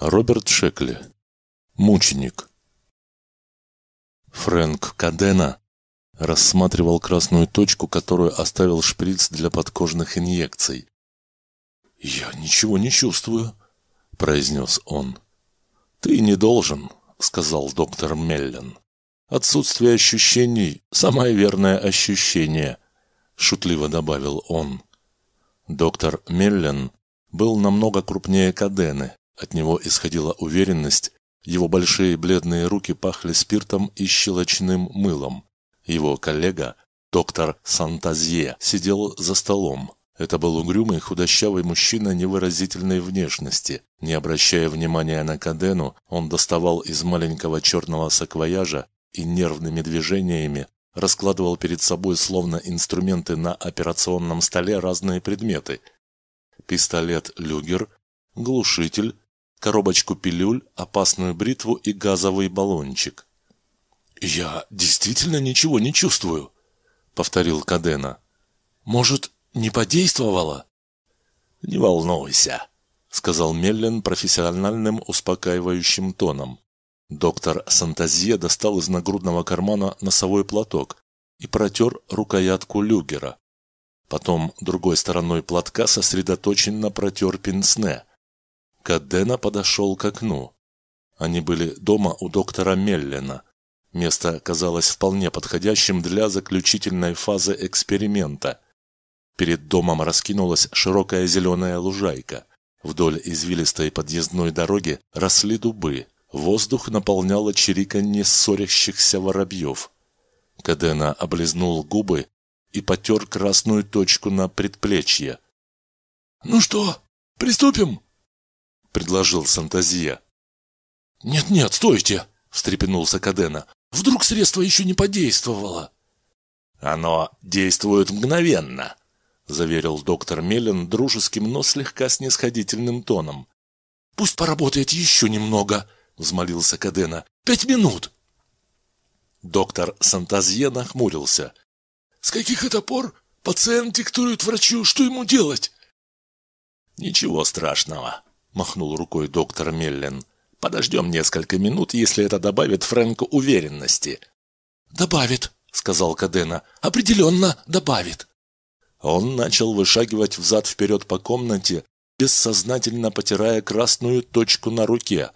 Роберт Шекли. Мученик. Фрэнк Кадена рассматривал красную точку, которую оставил шприц для подкожных инъекций. «Я ничего не чувствую», — произнес он. «Ты не должен», — сказал доктор Меллен. «Отсутствие ощущений — самое верное ощущение», — шутливо добавил он. Доктор Меллен был намного крупнее Кадены. От него исходила уверенность, его большие бледные руки пахли спиртом и щелочным мылом. Его коллега, доктор Сантазье, сидел за столом. Это был угрюмый, худощавый мужчина невыразительной внешности. Не обращая внимания на Кадену, он доставал из маленького черного саквояжа и нервными движениями раскладывал перед собой словно инструменты на операционном столе разные предметы. Пистолет «Люгер», глушитель, коробочку пилюль, опасную бритву и газовый баллончик. «Я действительно ничего не чувствую», — повторил Кадена. «Может, не подействовало?» «Не волнуйся», — сказал Меллен профессиональным успокаивающим тоном. Доктор Сантазье достал из нагрудного кармана носовой платок и протер рукоятку люгера. Потом другой стороной платка сосредоточенно протер пенсне. Кадена подошел к окну. Они были дома у доктора Меллена. Место казалось вполне подходящим для заключительной фазы эксперимента. Перед домом раскинулась широкая зеленая лужайка. Вдоль извилистой подъездной дороги росли дубы, Воздух наполняло чириканье ссорящихся воробьев. Кадена облизнул губы и потер красную точку на предплечье. «Ну что, приступим?» — предложил Сантазия. «Нет-нет, стойте!» — встрепенулся Кадена. «Вдруг средство еще не подействовало?» «Оно действует мгновенно», — заверил доктор Меллен дружеским, но слегка снисходительным тоном. «Пусть поработает еще немного», взмолился Кадена. «Пять минут!» Доктор Сантазье нахмурился. «С каких это пор пациент диктует врачу, что ему делать?» «Ничего страшного», — махнул рукой доктор Меллен. «Подождем несколько минут, если это добавит Фрэнку уверенности». «Добавит», — сказал Кадена. «Определенно добавит». Он начал вышагивать взад-вперед по комнате, бессознательно потирая красную точку на руке.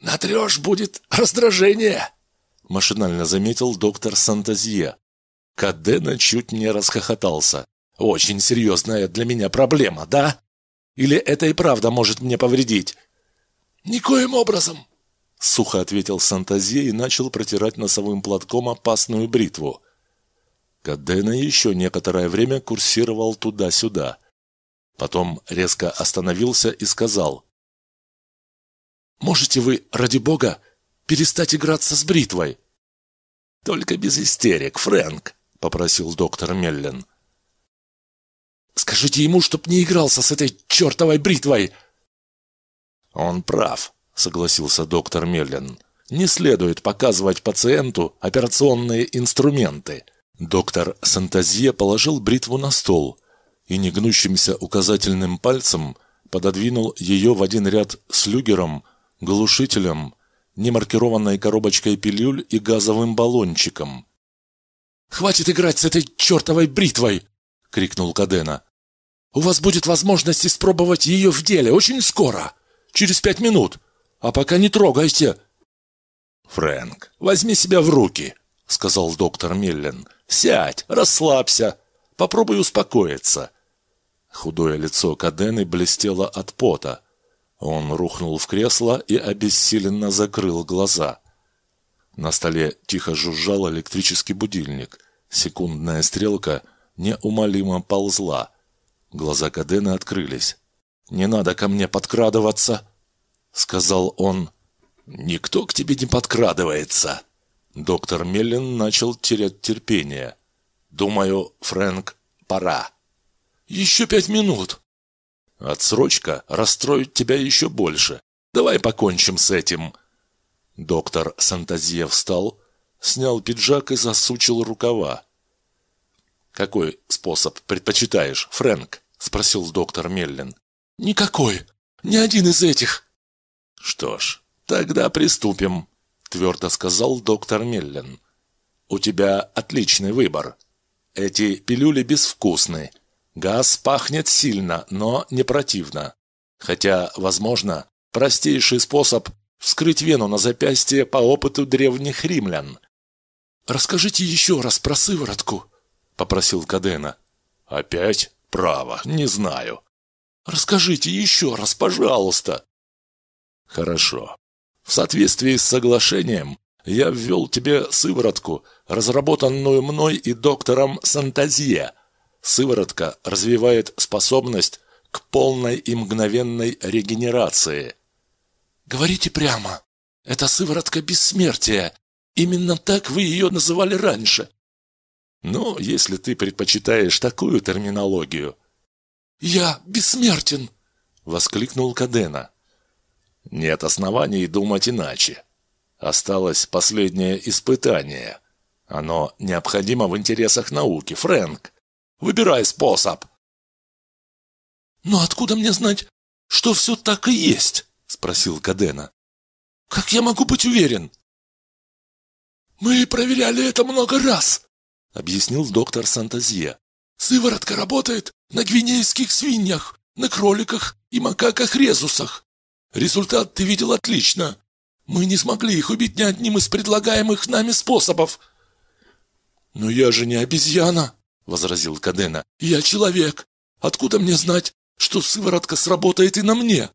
«Натрешь будет раздражение!» – машинально заметил доктор Сантазье. Кадена чуть не расхохотался. «Очень серьезная для меня проблема, да? Или это и правда может мне повредить?» «Никоим образом!» – сухо ответил Сантазье и начал протирать носовым платком опасную бритву. Кадена еще некоторое время курсировал туда-сюда. Потом резко остановился и сказал Можете вы, ради бога, перестать играться с бритвой?» «Только без истерик, Фрэнк», — попросил доктор Меллен. «Скажите ему, чтоб не игрался с этой чертовой бритвой!» «Он прав», — согласился доктор Меллен. «Не следует показывать пациенту операционные инструменты». Доктор Сантазье положил бритву на стол и негнущимся указательным пальцем пододвинул ее в один ряд с люгером, глушителем, немаркированной коробочкой пилюль и газовым баллончиком. «Хватит играть с этой чертовой бритвой!» — крикнул Кадена. «У вас будет возможность испробовать ее в деле очень скоро, через пять минут, а пока не трогайте!» «Фрэнк, возьми себя в руки!» — сказал доктор Миллен. «Сядь, расслабься, попробуй успокоиться». Худое лицо Кадены блестело от пота. Он рухнул в кресло и обессиленно закрыл глаза. На столе тихо жужжал электрический будильник. Секундная стрелка неумолимо ползла. Глаза Кадена открылись. «Не надо ко мне подкрадываться!» — сказал он. «Никто к тебе не подкрадывается!» Доктор Меллин начал терять терпение. «Думаю, Фрэнк, пора». «Еще пять минут!» Отсрочка расстроит тебя еще больше. Давай покончим с этим. Доктор Сантазье встал, снял пиджак и засучил рукава. «Какой способ предпочитаешь, Фрэнк?» – спросил доктор Меллин. «Никакой. Ни один из этих!» «Что ж, тогда приступим», – твердо сказал доктор Меллен. «У тебя отличный выбор. Эти пилюли безвкусны. Газ пахнет сильно, но не противно. Хотя, возможно, простейший способ – вскрыть вену на запястье по опыту древних римлян. «Расскажите еще раз про сыворотку», – попросил Кадена. «Опять? Право, не знаю». «Расскажите еще раз, пожалуйста». «Хорошо. В соответствии с соглашением я ввел тебе сыворотку, разработанную мной и доктором Сантазье. Сыворотка развивает способность к полной и мгновенной регенерации. Говорите прямо. Это сыворотка бессмертия. Именно так вы ее называли раньше. Ну, если ты предпочитаешь такую терминологию. Я бессмертен, воскликнул Кадена. Нет оснований думать иначе. Осталось последнее испытание. Оно необходимо в интересах науки. Фрэнк, выбирай способ. «Но откуда мне знать, что все так и есть?» – спросил Кадена. «Как я могу быть уверен?» «Мы проверяли это много раз», – объяснил доктор Сантазье. «Сыворотка работает на гвинейских свиньях, на кроликах и макаках-резусах. Результат ты видел отлично. Мы не смогли их убить ни одним из предлагаемых нами способов». «Но я же не обезьяна», — возразил Кадена. «Я человек. Откуда мне знать, что сыворотка сработает и на мне.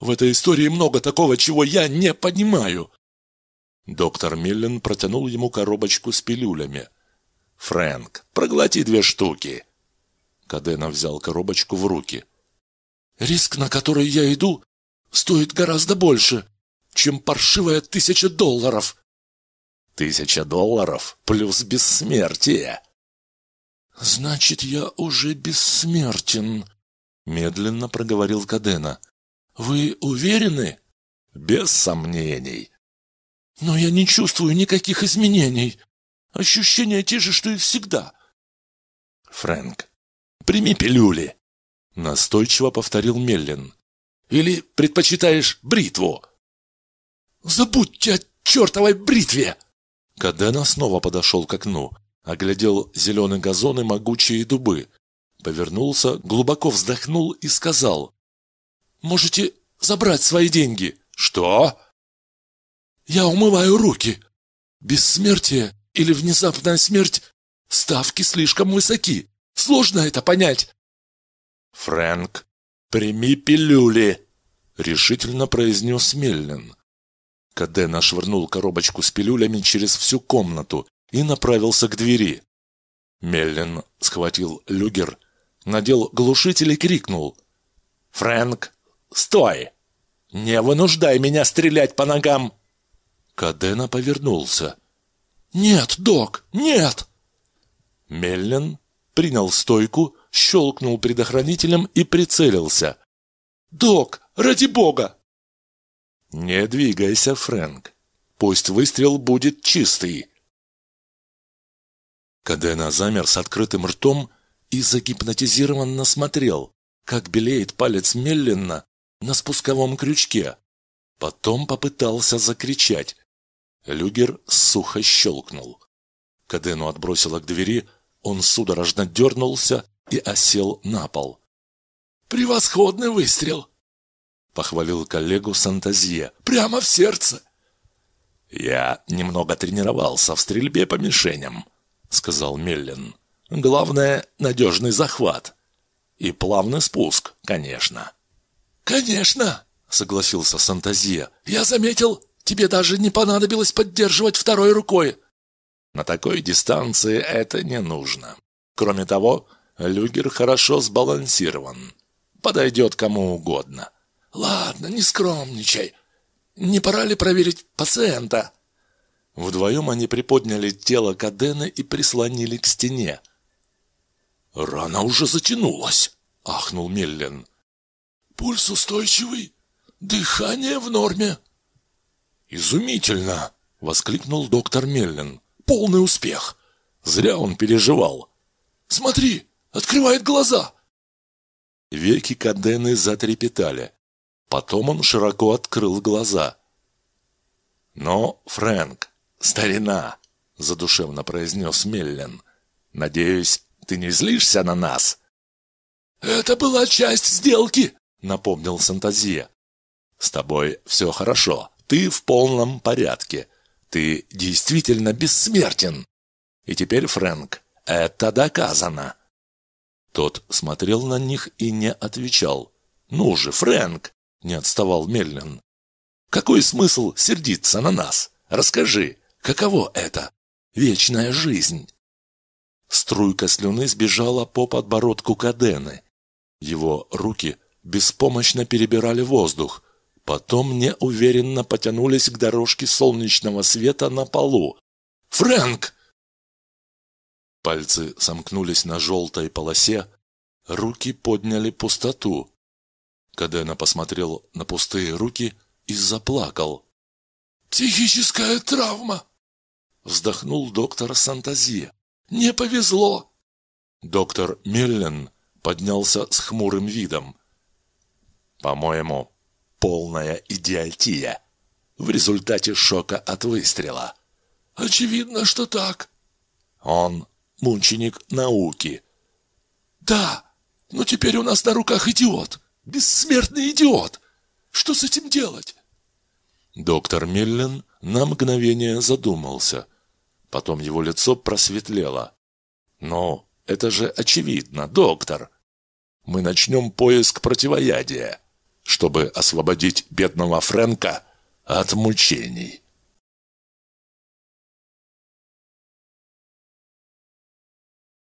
В этой истории много такого, чего я не понимаю. Доктор Миллен протянул ему коробочку с пилюлями. «Фрэнк, проглоти две штуки!» Кадена взял коробочку в руки. «Риск, на который я иду, стоит гораздо больше, чем паршивая тысяча долларов». «Тысяча долларов плюс бессмертие!» «Значит, я уже бессмертен», Медленно проговорил Кадена. «Вы уверены?» «Без сомнений». «Но я не чувствую никаких изменений. Ощущения те же, что и всегда». «Фрэнк, прими пилюли», — настойчиво повторил Меллин. «Или предпочитаешь бритву?» «Забудьте о чертовой бритве!» Кадена снова подошел к окну, оглядел зеленые газоны, могучие дубы, Повернулся, глубоко вздохнул и сказал. «Можете забрать свои деньги». «Что?» «Я умываю руки. Бессмертие или внезапная смерть – ставки слишком высоки. Сложно это понять». «Фрэнк, прими пилюли», – решительно произнес Меллин. Кадена швырнул коробочку с пилюлями через всю комнату и направился к двери. Меллин схватил люгер надел глушитель и крикнул. «Фрэнк, стой! Не вынуждай меня стрелять по ногам!» Кадена повернулся. «Нет, док, нет!» Меллен принял стойку, щелкнул предохранителем и прицелился. «Док, ради бога!» «Не двигайся, Фрэнк. Пусть выстрел будет чистый». Кадена замер с открытым ртом и загипнотизированно смотрел, как белеет палец Меллина на спусковом крючке. Потом попытался закричать. Люгер сухо щелкнул. Кадену отбросило к двери, он судорожно дернулся и осел на пол. «Превосходный выстрел!» — похвалил коллегу Сантазье. «Прямо в сердце!» «Я немного тренировался в стрельбе по мишеням», — сказал Меллин. Главное – надежный захват. И плавный спуск, конечно. «Конечно!» – согласился Сантазия. «Я заметил, тебе даже не понадобилось поддерживать второй рукой». На такой дистанции это не нужно. Кроме того, люгер хорошо сбалансирован. Подойдет кому угодно. «Ладно, не скромничай. Не пора ли проверить пациента?» Вдвоем они приподняли тело Кадена и прислонили к стене. «Рана уже затянулась», — ахнул Меллен. «Пульс устойчивый, дыхание в норме». «Изумительно!» — воскликнул доктор Меллен. «Полный успех! Зря он переживал!» «Смотри, открывает глаза!» Веки Кадены затрепетали. Потом он широко открыл глаза. «Ну, Фрэнк, старина!» — задушевно произнес Меллен. «Надеюсь, ты не злишься на нас?» «Это была часть сделки!» — напомнил Сантазия. «С тобой все хорошо. Ты в полном порядке. Ты действительно бессмертен. И теперь, Фрэнк, это доказано». Тот смотрел на них и не отвечал. «Ну же, Фрэнк!» — не отставал Меллин. «Какой смысл сердиться на нас? Расскажи, каково это? Вечная жизнь!» Струйка слюны сбежала по подбородку Кадены. Его руки беспомощно перебирали воздух, потом неуверенно потянулись к дорожке солнечного света на полу. «Фрэнк!» Пальцы сомкнулись на желтой полосе, руки подняли пустоту. Кадена посмотрел на пустые руки и заплакал. «Психическая травма!» Вздохнул доктор Сантазия. «Не повезло!» Доктор Миллен поднялся с хмурым видом. «По-моему, полная идиотия. В результате шока от выстрела». «Очевидно, что так». «Он мученик науки». «Да, но теперь у нас на руках идиот. Бессмертный идиот. Что с этим делать?» Доктор Миллен на мгновение задумался. Потом его лицо просветлело. «Но это же очевидно, доктор мы начнем поиск противоядия, чтобы освободить бедного Фрэнка от мучений.